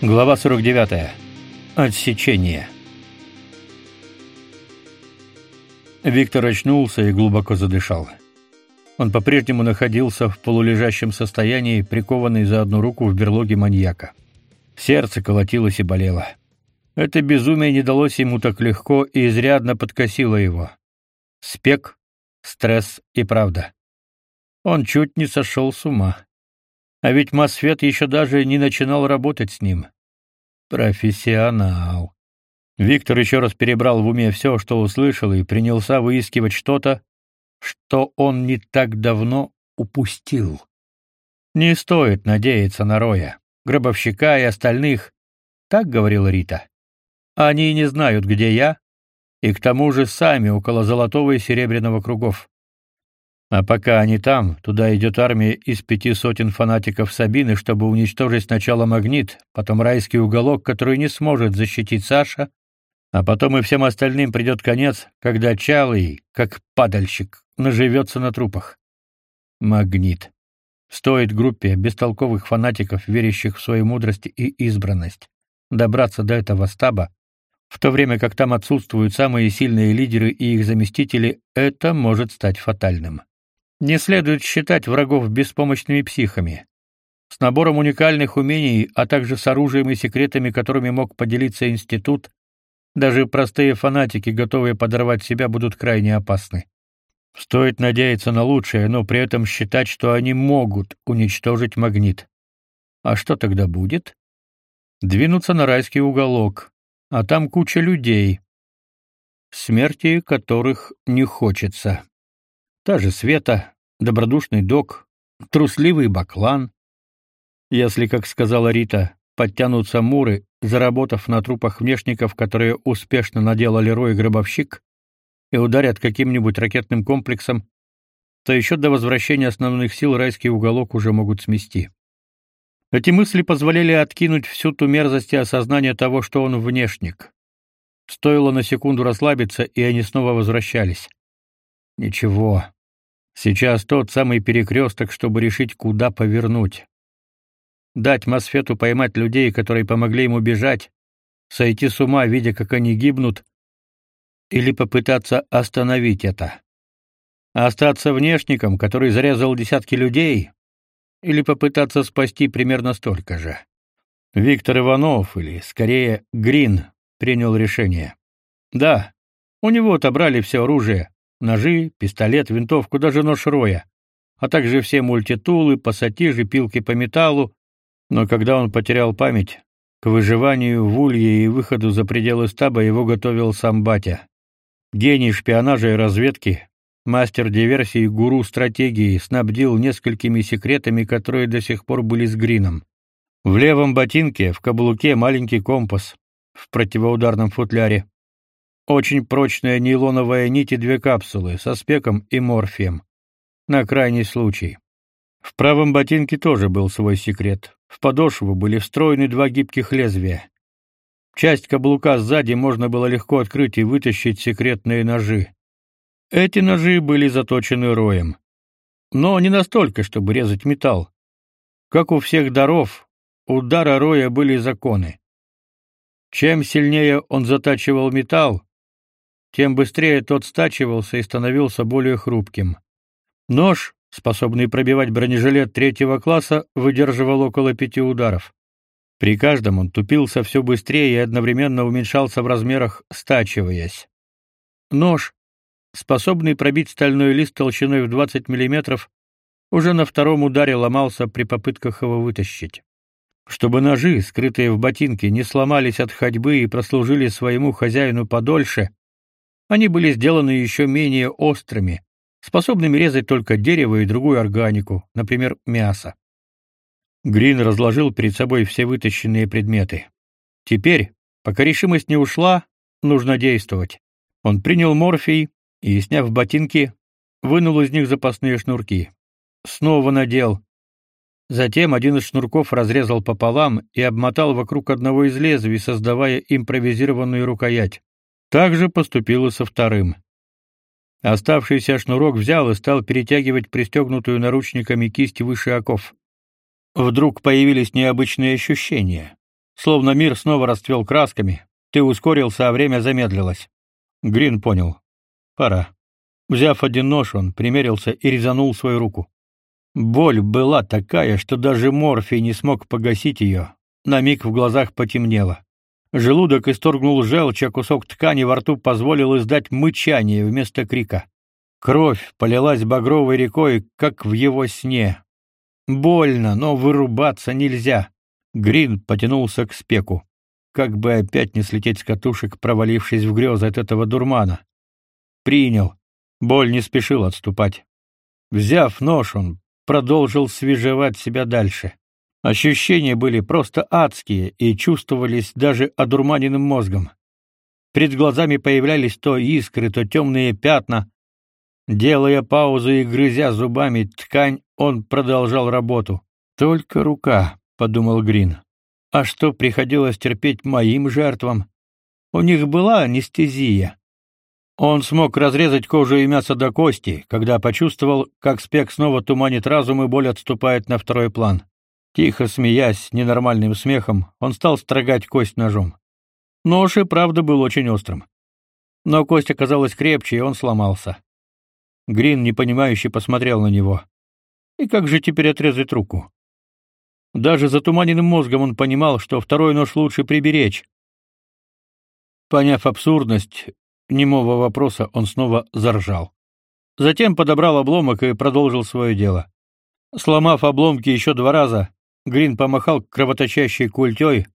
Глава 49. Отсечение. Виктор очнулся и глубоко задышал. Он по-прежнему находился в полулежащем состоянии, прикованный за одну руку в берлоге маньяка. Сердце колотилось и болело. Это безумие не далось ему так легко и изрядно подкосило его. Спек, стресс и правда. Он чуть не сошел с ума. А ведь Мосфет еще даже не начинал работать с ним. Профессионал. Виктор еще раз перебрал в уме все, что услышал, и принялся выискивать что-то, что он не так давно упустил. Не стоит надеяться на Роя, гробовщика и остальных, так говорила Рита. Они не знают, где я, и к тому же сами около золотого и серебряного кругов. А пока они там, туда идет армия из пяти сотен фанатиков Сабины, чтобы уничтожить сначала магнит, потом райский уголок, который не сможет защитить Саша, а потом и всем остальным придет конец, когда Чалый, как падальщик, наживется на трупах. Магнит. Стоит группе бестолковых фанатиков, верящих в свою мудрость и избранность, добраться до этого стаба, в то время как там отсутствуют самые сильные лидеры и их заместители, это может стать фатальным. Не следует считать врагов беспомощными психами. С набором уникальных умений, а также с оружием и секретами, которыми мог поделиться институт, даже простые фанатики, готовые подорвать себя, будут крайне опасны. Стоит надеяться на лучшее, но при этом считать, что они могут уничтожить магнит. А что тогда будет? Двинуться на райский уголок, а там куча людей, смерти которых не хочется. Та же Света, добродушный док, трусливый баклан. Если, как сказала Рита, подтянутся муры, заработав на трупах внешников, которые успешно наделали Рой гробовщик, и ударят каким-нибудь ракетным комплексом, то еще до возвращения основных сил райский уголок уже могут смести. Эти мысли позволяли откинуть всю ту мерзость и осознание того, что он внешник. Стоило на секунду расслабиться, и они снова возвращались. Ничего. Сейчас тот самый перекресток, чтобы решить, куда повернуть. Дать Мосфету поймать людей, которые помогли ему бежать, сойти с ума, видя, как они гибнут, или попытаться остановить это. Остаться внешником, который зарезал десятки людей, или попытаться спасти примерно столько же. Виктор Иванов, или, скорее, Грин, принял решение. Да, у него отобрали все оружие, Ножи, пистолет, винтовку, даже нож роя, а также все мультитулы, пассатижи, пилки по металлу. Но когда он потерял память, к выживанию в улье и выходу за пределы стаба его готовил сам батя. Гений шпионажа и разведки, мастер диверсии гуру стратегии, снабдил несколькими секретами, которые до сих пор были с Грином. В левом ботинке, в каблуке маленький компас, в противоударном футляре. Очень прочная нейлоновая нить и две капсулы со спеком и морфием. На крайний случай. В правом ботинке тоже был свой секрет. В подошву были встроены два гибких лезвия. Часть каблука сзади можно было легко открыть и вытащить секретные ножи. Эти ножи были заточены роем. Но не настолько, чтобы резать металл. Как у всех даров, у дара роя были законы. Чем сильнее он затачивал металл, тем быстрее тот стачивался и становился более хрупким. Нож, способный пробивать бронежилет третьего класса, выдерживал около пяти ударов. При каждом он тупился все быстрее и одновременно уменьшался в размерах, стачиваясь. Нож, способный пробить стальной лист толщиной в 20 мм, уже на втором ударе ломался при попытках его вытащить. Чтобы ножи, скрытые в ботинке, не сломались от ходьбы и прослужили своему хозяину подольше, они были сделаны еще менее острыми, способными резать только дерево и другую органику, например, мясо. Грин разложил перед собой все вытащенные предметы. Теперь, пока решимость не ушла, нужно действовать. Он принял морфий и, сняв ботинки, вынул из них запасные шнурки. Снова надел. Затем один из шнурков разрезал пополам и обмотал вокруг одного из лезвий, создавая импровизированную рукоять. Так же поступил и со вторым. Оставшийся шнурок взял и стал перетягивать пристегнутую наручниками кисть выше оков. Вдруг появились необычные ощущения. Словно мир снова расцвел красками. Ты ускорился, а время замедлилось. Грин понял. Пора. Взяв один нож, он примерился и резанул свою руку. Боль была такая, что даже морфий не смог погасить ее. На миг в глазах потемнело. Желудок исторгнул желчь, а кусок ткани во рту позволил издать мычание вместо крика. Кровь полилась багровой рекой, как в его сне. Больно, но вырубаться нельзя. Грин потянулся к спеку. Как бы опять не слететь с катушек, провалившись в грезы от этого дурмана. Принял. Боль не спешила отступать. Взяв нож, он продолжил свежевать себя дальше. Ощущения были просто адские и чувствовались даже одурманенным мозгом. Перед глазами появлялись то искры, то темные пятна. Делая паузу и грызя зубами ткань, он продолжал работу. Только рука, подумал Грин. А что приходилось терпеть моим жертвам? У них была анестезия. Он смог разрезать кожу и мясо до кости, когда почувствовал, как спек снова туманит разум и боль отступает на второй план. Тихо смеясь ненормальным смехом, он стал строгать кость ножом. Нож и правда был очень острым. Но кость оказалась крепче, и он сломался. Грин непонимающе посмотрел на него. И как же теперь отрезать руку? Даже затуманенным мозгом он понимал, что второй нож лучше приберечь. Поняв абсурдность немого вопроса, он снова заржал. Затем подобрал обломок и продолжил свое дело. Сломав обломки еще два раза, Грин помахал кровоточащей культей,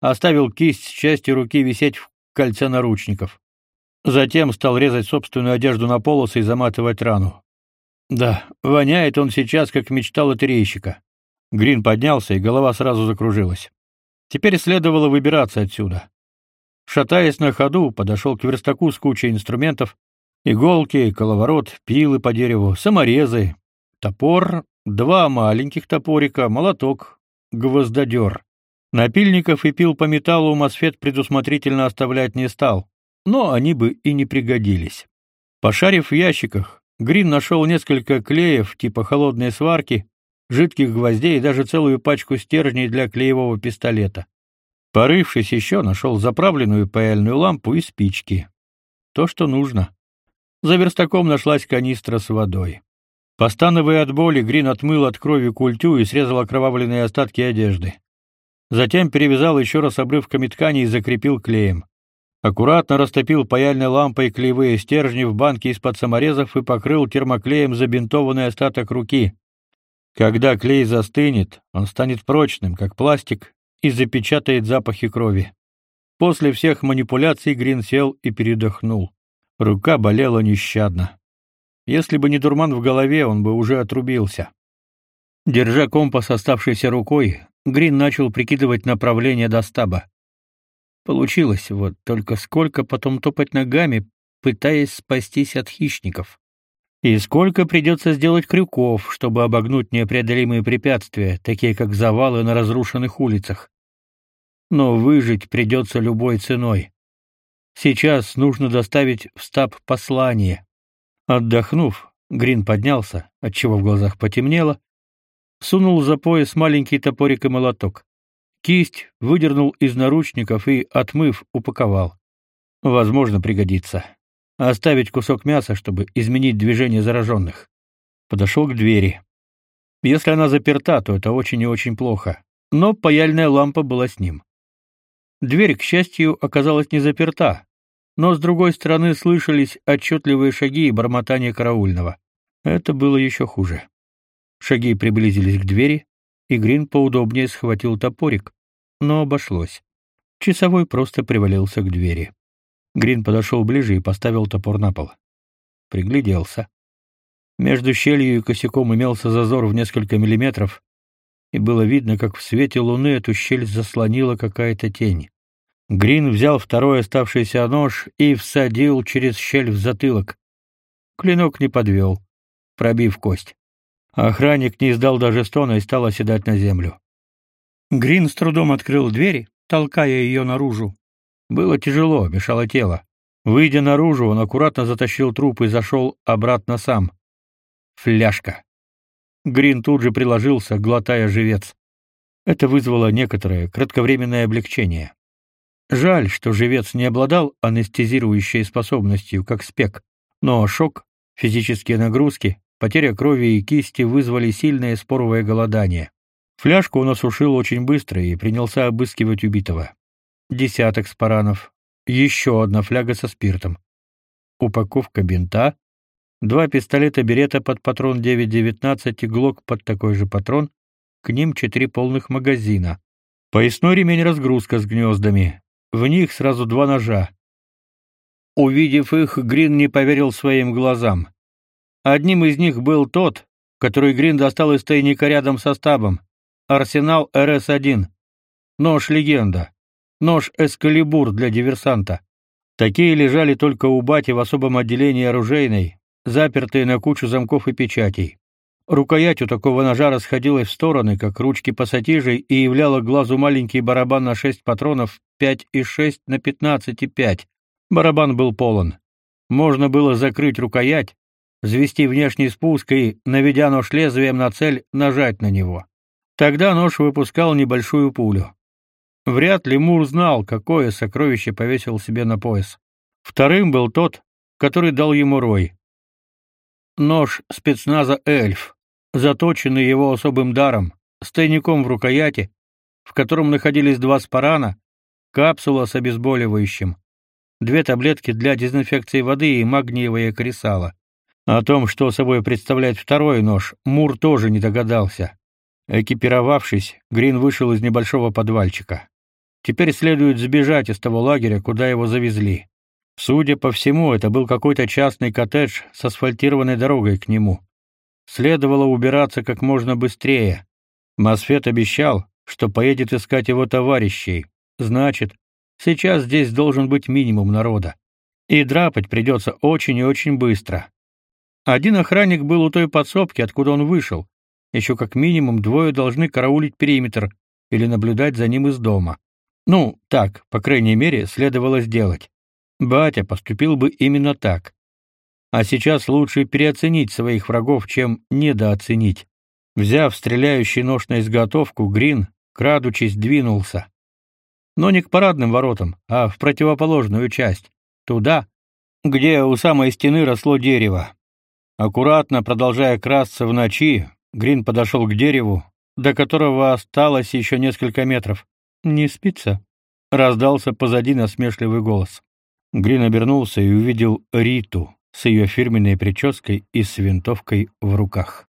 оставил кисть с части руки висеть в кольце наручников. Затем стал резать собственную одежду на полосы и заматывать рану. Да, воняет он сейчас, как мечта лотерейщика. Грин поднялся, и голова сразу закружилась. Теперь следовало выбираться отсюда. Шатаясь на ходу, подошел к верстаку с кучей инструментов: иголки, коловорот, пилы по дереву, саморезы, топор, два маленьких топорика, молоток, гвоздодер. Напильников и пил по металлу Мосфет предусмотрительно оставлять не стал, но они бы и не пригодились. Пошарив в ящиках, Грин нашел несколько клеев типа холодной сварки, жидких гвоздей и даже целую пачку стержней для клеевого пистолета. Порывшись еще, нашел заправленную паяльную лампу и спички. То, что нужно. За верстаком нашлась канистра с водой. Постановая от боли, Грин отмыл от крови культю и срезал окровавленные остатки одежды. Затем перевязал еще раз обрывками ткани и закрепил клеем. Аккуратно растопил паяльной лампой клеевые стержни в банке из-под саморезов и покрыл термоклеем забинтованный остаток руки. Когда клей застынет, он станет прочным, как пластик, и запечатает запахи крови. После всех манипуляций Грин сел и передохнул. Рука болела нещадно. Если бы не дурман в голове, он бы уже отрубился. Держа компас оставшейся рукой, Грин начал прикидывать направление до стаба. Получилось, вот только сколько потом топать ногами, пытаясь спастись от хищников. И сколько придется сделать крюков, чтобы обогнуть непреодолимые препятствия, такие как завалы на разрушенных улицах. Но выжить придется любой ценой. Сейчас нужно доставить в стаб послание. Отдохнув, Грин поднялся, отчего в глазах потемнело, сунул за пояс маленький топорик и молоток. Кисть выдернул из наручников и, отмыв, упаковал. Возможно, пригодится оставить кусок мяса, чтобы изменить движение зараженных. Подошел к двери. Если она заперта, то это очень и очень плохо. Но паяльная лампа была с ним. Дверь, к счастью, оказалась не заперта, но с другой стороны слышались отчетливые шаги и бормотание караульного. Это было еще хуже. Шаги приблизились к двери, и Грин поудобнее схватил топорик, но обошлось. Часовой просто привалился к двери. Грин подошел ближе и поставил топор на пол. Пригляделся. Между щелью и косяком имелся зазор в несколько миллиметров, и было видно, как в свете луны эту щель заслонила какая-то тень. Грин взял второй оставшийся нож и всадил через щель в затылок. Клинок не подвел, пробив кость. Охранник не издал даже стона и стал оседать на землю. Грин с трудом открыл дверь, толкая ее наружу, было тяжело, мешало тело. Выйдя наружу, он аккуратно затащил труп и зашел обратно сам. Фляжка. Грин тут же приложился, глотая живец. Это вызвало некоторое кратковременное облегчение. Жаль, что живец не обладал анестезирующей способностью, как спек, но шок, физические нагрузки, потеря крови и кисти вызвали сильное споровое голодание. Фляжку он осушил очень быстро и принялся обыскивать убитого. Десяток спаранов, еще одна фляга со спиртом, упаковка бинта, два пистолета Берета под патрон 9.19 и глок под такой же патрон, к ним четыре полных магазина. Поясной ремень-разгрузка с гнездами. В них сразу два ножа. Увидев их, Грин не поверил своим глазам. Одним из них был тот, который Грин достал из тайника рядом со стабом. Арсенал РС-1. Нож-легенда. Нож-эскалибур для диверсанта. Такие лежали только у бати в особом отделении оружейной, запертые на кучу замков и печатей. Рукоять у такого ножа расходилась в стороны, как ручки пассатижей, и являла глазу маленький барабан на 6 патронов 5,6 на 15,5. Барабан был полон. Можно было закрыть рукоять, взвести внешний спуск и, наведя нож лезвием на цель, нажать на него. Тогда нож выпускал небольшую пулю. Вряд ли Мур знал, какое сокровище повесил себе на пояс. Вторым был тот, который дал ему Рой. Нож спецназа «Эльф», заточенный его особым даром, с тайником в рукояти, в котором находились два спарана, капсула с обезболивающим, две таблетки для дезинфекции воды и магниевое кресало. О том, что собой представляет второй нож, Мур тоже не догадался. Экипировавшись, Грин вышел из небольшого подвальчика. Теперь следует сбежать из того лагеря, куда его завезли. Судя по всему, это был какой-то частный коттедж с асфальтированной дорогой к нему. Следовало убираться как можно быстрее. Мосфет обещал, что поедет искать его товарищей. Значит, сейчас здесь должен быть минимум народа. И драпать придется очень и очень быстро. Один охранник был у той подсобки, откуда он вышел. Еще как минимум двое должны караулить периметр или наблюдать за ним из дома. Ну, так, по крайней мере, следовало сделать. Батя поступил бы именно так. А сейчас лучше переоценить своих врагов, чем недооценить. Взяв стреляющий нож на изготовку, Грин, крадучись, двинулся. Но не к парадным воротам, а в противоположную часть, туда, где у самой стены росло дерево. Аккуратно продолжая красться в ночи, Грин подошел к дереву, до которого осталось еще несколько метров. «Не спится?» — раздался позади насмешливый голос. Грин обернулся и увидел Риту с ее фирменной прической и с винтовкой в руках.